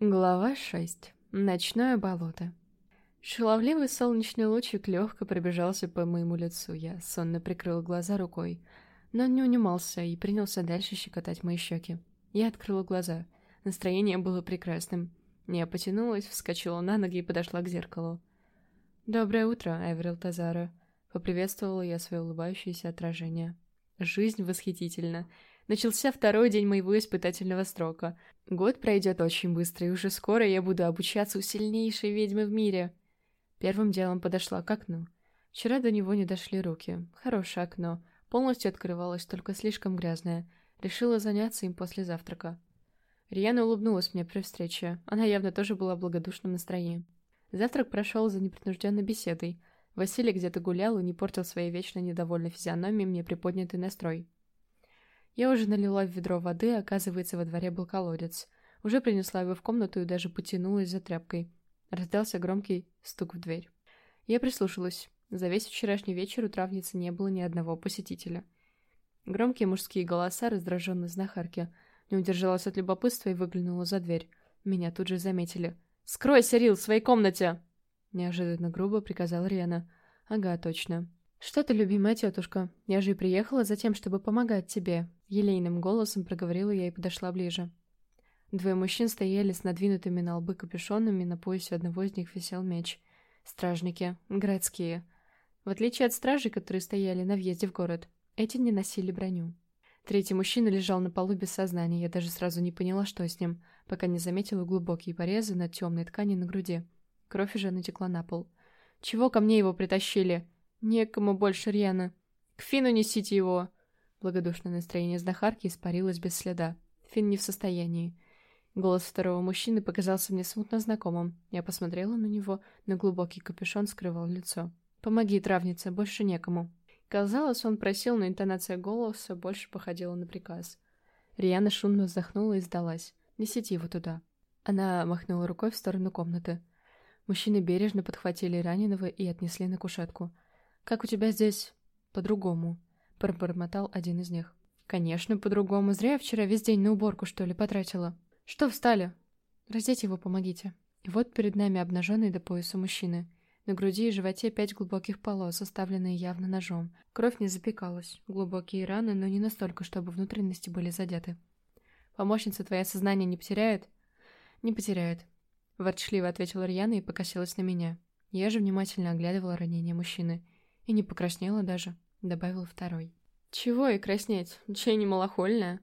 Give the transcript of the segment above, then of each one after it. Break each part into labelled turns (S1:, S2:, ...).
S1: Глава 6. Ночное болото. Шаловливый солнечный лучик легко пробежался по моему лицу. Я сонно прикрыл глаза рукой, но не унимался и принялся дальше щекотать мои щеки. Я открыла глаза. Настроение было прекрасным. Я потянулась, вскочила на ноги и подошла к зеркалу. «Доброе утро, Эверил Тазара», — поприветствовала я свое улыбающееся отражение. «Жизнь восхитительна. Начался второй день моего испытательного срока. Год пройдет очень быстро, и уже скоро я буду обучаться у сильнейшей ведьмы в мире. Первым делом подошла к окну. Вчера до него не дошли руки. Хорошее окно. Полностью открывалось, только слишком грязное. Решила заняться им после завтрака. Риана улыбнулась мне при встрече. Она явно тоже была в благодушном настроении. Завтрак прошел за непринужденной беседой. Василий где-то гулял и не портил своей вечно недовольной физиономией мне приподнятый настрой. Я уже налила в ведро воды, оказывается, во дворе был колодец. Уже принесла его в комнату и даже потянулась за тряпкой. Раздался громкий стук в дверь. Я прислушалась. За весь вчерашний вечер у травницы не было ни одного посетителя. Громкие мужские голоса раздраженной знахарки. Не удержалась от любопытства и выглянула за дверь. Меня тут же заметили. «Скройся, Рил, в своей комнате!» Неожиданно грубо приказал Рена. «Ага, точно. Что ты, любимая тетушка? Я же и приехала за тем, чтобы помогать тебе. Елейным голосом проговорила я и подошла ближе. Двое мужчин стояли с надвинутыми на лбы капюшонами, на поясе одного из них висел меч. Стражники. Городские. В отличие от стражей, которые стояли на въезде в город, эти не носили броню. Третий мужчина лежал на полу без сознания, я даже сразу не поняла, что с ним, пока не заметила глубокие порезы на темной ткани на груди. Кровь уже натекла на пол. «Чего ко мне его притащили? Некому больше Рьяна. К Фину несите его!» Благодушное настроение знахарки испарилось без следа. Фин не в состоянии. Голос второго мужчины показался мне смутно знакомым. Я посмотрела на него, но глубокий капюшон скрывал лицо. «Помоги, травница, больше некому». Казалось, он просил, но интонация голоса больше походила на приказ. Риана шумно вздохнула и сдалась. «Несите его туда». Она махнула рукой в сторону комнаты. Мужчины бережно подхватили раненого и отнесли на кушетку. «Как у тебя здесь?» «По-другому», — пробормотал один из них. «Конечно, по-другому. Зря я вчера весь день на уборку, что ли, потратила. Что встали? Раздеть его помогите». И вот перед нами обнаженный до пояса мужчины. На груди и животе пять глубоких полос, оставленные явно ножом. Кровь не запекалась. Глубокие раны, но не настолько, чтобы внутренности были задеты. «Помощница твоя сознание не потеряет?» «Не потеряет», — ворчливо ответила Рьяна и покосилась на меня. Я же внимательно оглядывала ранение мужчины. И не покраснела даже. — добавил второй. «Чего и краснеть? Чей не малохольная?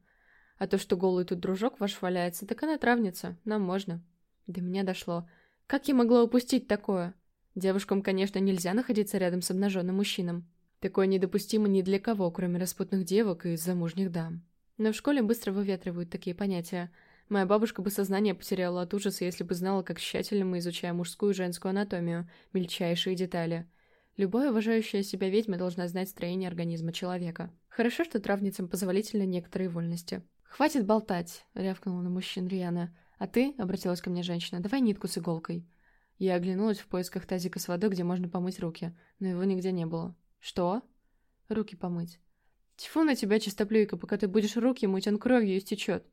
S1: А то, что голый тут дружок ваш валяется, так она травница, нам можно». До меня дошло. Как я могла упустить такое? Девушкам, конечно, нельзя находиться рядом с обнаженным мужчином. Такое недопустимо ни для кого, кроме распутных девок и замужних дам. Но в школе быстро выветривают такие понятия. Моя бабушка бы сознание потеряла от ужаса, если бы знала, как тщательно мы изучаем мужскую и женскую анатомию, мельчайшие детали. Любая уважающая себя ведьма должна знать строение организма человека. Хорошо, что травницам позволительны некоторые вольности. «Хватит болтать!» — рявкнула на мужчин Риана. «А ты?» — обратилась ко мне женщина. «Давай нитку с иголкой». Я оглянулась в поисках тазика с водой, где можно помыть руки, но его нигде не было. «Что?» «Руки помыть». «Тьфу на тебя, чистоплюйка, пока ты будешь руки мыть, он кровью истечет».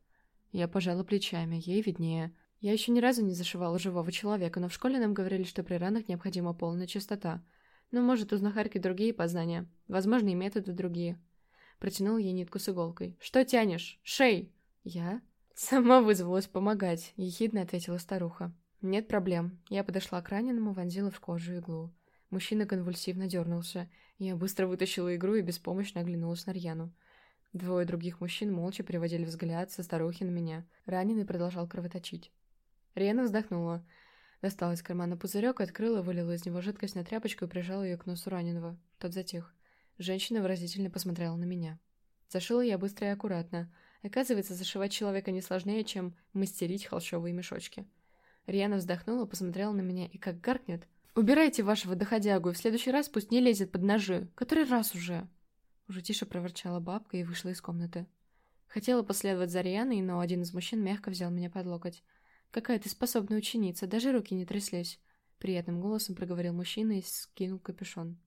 S1: Я пожала плечами, ей виднее. Я еще ни разу не зашивала живого человека, но в школе нам говорили, что при ранах необходима полная чистота. Но, может, у знахарки другие познания. Возможно, и методы другие. Протянул ей нитку с иголкой. «Что тянешь? Шей!» «Я?» «Сама вызвалась помогать», — ехидно ответила старуха. «Нет проблем». Я подошла к раненому, вонзила в кожу иглу. Мужчина конвульсивно дернулся. Я быстро вытащила игру и беспомощно оглянулась на Рьяну. Двое других мужчин молча переводили взгляд со старухи на меня. Раненый продолжал кровоточить. Рьяна вздохнула. Достала из кармана пузырек, открыла, вылила из него жидкость на тряпочку и прижала ее к носу раненого. Тот затих. Женщина выразительно посмотрела на меня. Зашила я быстро и аккуратно. Оказывается, зашивать человека не сложнее, чем мастерить холщовые мешочки. Риана вздохнула, посмотрела на меня и как гаркнет. «Убирайте вашего доходягу, и в следующий раз пусть не лезет под ножи. Который раз уже?» Уже тише проворчала бабка и вышла из комнаты. Хотела последовать за Рианой, но один из мужчин мягко взял меня под локоть. «Какая ты способная ученица, даже руки не тряслись!» Приятным голосом проговорил мужчина и скинул капюшон.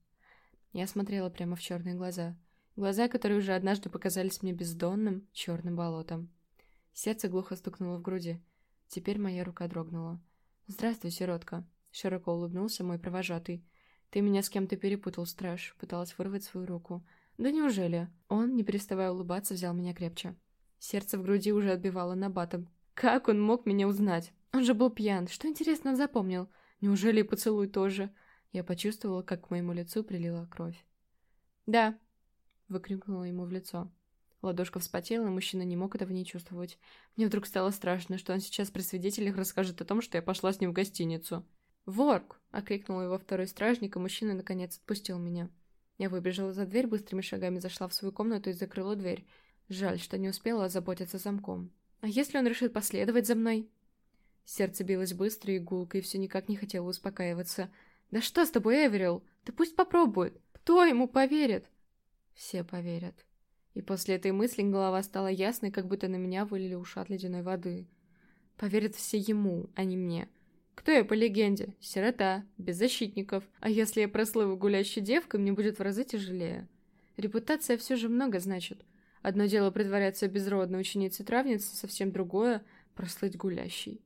S1: Я смотрела прямо в черные глаза. Глаза, которые уже однажды показались мне бездонным черным болотом. Сердце глухо стукнуло в груди. Теперь моя рука дрогнула. «Здравствуй, сиротка», — широко улыбнулся мой провожатый. «Ты меня с кем-то перепутал, страж», — пыталась вырвать свою руку. «Да неужели?» Он, не переставая улыбаться, взял меня крепче. Сердце в груди уже отбивало на батом. Как он мог меня узнать? Он же был пьян. Что, интересно, он запомнил? Неужели и поцелуй тоже? Я почувствовала, как к моему лицу прилила кровь. «Да», — выкрикнула ему в лицо. Ладошка вспотела, но мужчина не мог этого не чувствовать. Мне вдруг стало страшно, что он сейчас при свидетелях расскажет о том, что я пошла с ним в гостиницу. «Ворк!» — окликнул его второй стражник, и мужчина наконец отпустил меня. Я выбежала за дверь, быстрыми шагами зашла в свою комнату и закрыла дверь. Жаль, что не успела озаботиться замком. А если он решит последовать за мной? Сердце билось быстро и гулко, и все никак не хотело успокаиваться. «Да что с тобой, Эверил? Да пусть попробует! Кто ему поверит?» «Все поверят». И после этой мысли голова стала ясной, как будто на меня вылили ушат ледяной воды. Поверят все ему, а не мне. Кто я по легенде? Сирота, без защитников. А если я прослыву гулящей девкой, мне будет в разы тяжелее. Репутация все же много значит. Одно дело притворяться безродной ученицей-травницей, совсем другое — прослыть гулящей.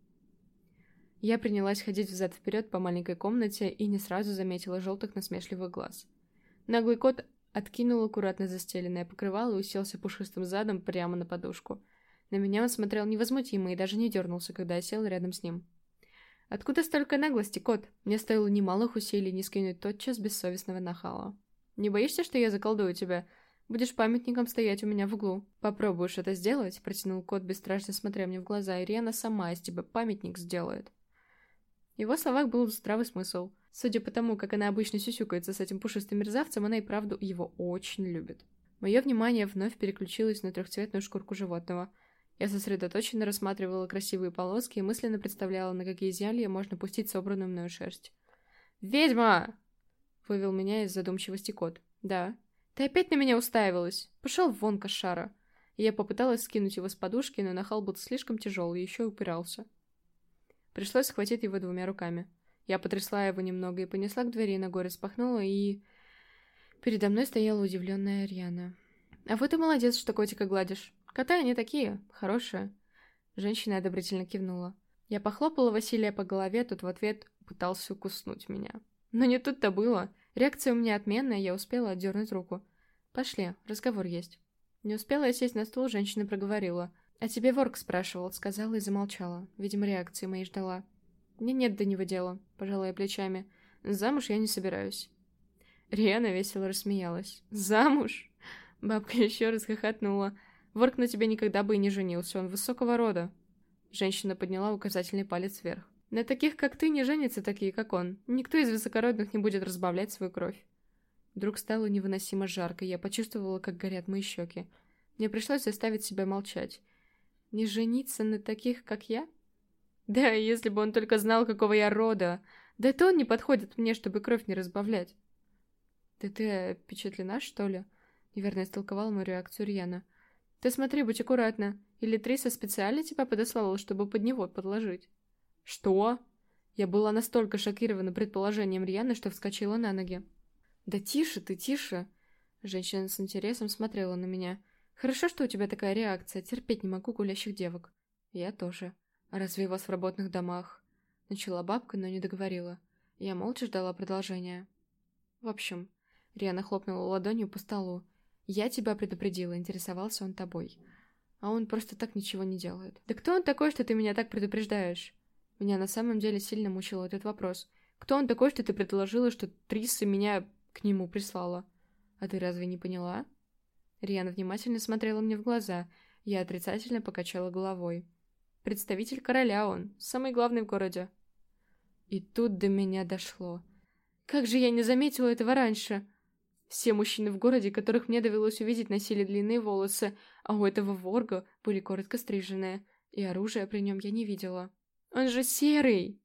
S1: Я принялась ходить взад-вперед по маленькой комнате и не сразу заметила желтых насмешливых глаз. Наглый кот откинул аккуратно застеленное покрывало и уселся пушистым задом прямо на подушку. На меня он смотрел невозмутимо и даже не дернулся, когда я села рядом с ним. «Откуда столько наглости, кот? Мне стоило немалых усилий не скинуть тотчас бессовестного нахала. Не боишься, что я заколдую тебя? Будешь памятником стоять у меня в углу. Попробуешь это сделать?» Протянул кот, бесстрашно смотря мне в глаза. «Ириана сама из тебя памятник сделает». В его словах был здравый смысл. Судя по тому, как она обычно сюсюкается с этим пушистым мерзавцем, она и правду его очень любит. Мое внимание вновь переключилось на трехцветную шкурку животного. Я сосредоточенно рассматривала красивые полоски и мысленно представляла, на какие зелья можно пустить собранную мною шерсть. «Ведьма!» — вывел меня из задумчивости кот. «Да». «Ты опять на меня уставилась? Пошел вон, кошара!» Я попыталась скинуть его с подушки, но нахал был слишком тяжелый и еще упирался. Пришлось схватить его двумя руками. Я потрясла его немного и понесла к двери, ногой распахнула, и... Передо мной стояла удивленная Ариана. «А вот и молодец, что котика гладишь. Коты они такие, хорошие». Женщина одобрительно кивнула. Я похлопала Василия по голове, тот в ответ пытался укуснуть меня. Но не тут-то было. Реакция у меня отменная, я успела отдернуть руку. «Пошли, разговор есть». Не успела я сесть на стул, женщина проговорила. «А тебе Ворк спрашивал», — сказала и замолчала. Видимо, реакции моей ждала. «Мне нет до него дела», — пожала я плечами. «Замуж я не собираюсь». Риана весело рассмеялась. «Замуж?» Бабка еще раз хохотнула. «Ворк на тебе никогда бы и не женился, он высокого рода». Женщина подняла указательный палец вверх. «На таких, как ты, не женятся такие, как он. Никто из высокородных не будет разбавлять свою кровь». Вдруг стало невыносимо жарко, я почувствовала, как горят мои щеки. Мне пришлось заставить себя молчать. Не жениться на таких, как я? Да, если бы он только знал, какого я рода. Да это он не подходит мне, чтобы кровь не разбавлять. Да ты впечатлена, что ли? Неверно истолковала мою реакцию Рьяна. Ты смотри, будь аккуратна. Или Триса специально тебя подослала, чтобы под него подложить. Что? Я была настолько шокирована предположением Рьяны, что вскочила на ноги. Да тише ты, тише. Женщина с интересом смотрела на меня. Хорошо, что у тебя такая реакция. Терпеть не могу гулящих девок. Я тоже. Разве у вас в работных домах? Начала бабка, но не договорила. Я молча ждала продолжения. В общем, Риана хлопнула ладонью по столу. Я тебя предупредила, интересовался он тобой. А он просто так ничего не делает. Да кто он такой, что ты меня так предупреждаешь? Меня на самом деле сильно мучил этот вопрос. Кто он такой, что ты предложила, что Триса меня к нему прислала? А ты разве не поняла? Риана внимательно смотрела мне в глаза. Я отрицательно покачала головой. Представитель короля он, самый главный в городе. И тут до меня дошло. Как же я не заметила этого раньше? Все мужчины в городе, которых мне довелось увидеть, носили длинные волосы, а у этого ворга были коротко стриженные, и оружия при нем я не видела. Он же серый!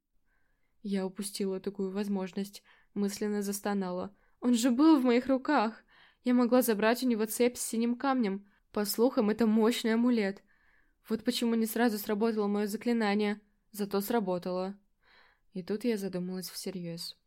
S1: Я упустила такую возможность, мысленно застонала. Он же был в моих руках! Я могла забрать у него цепь с синим камнем. По слухам, это мощный амулет. Вот почему не сразу сработало мое заклинание. Зато сработало. И тут я задумалась всерьез.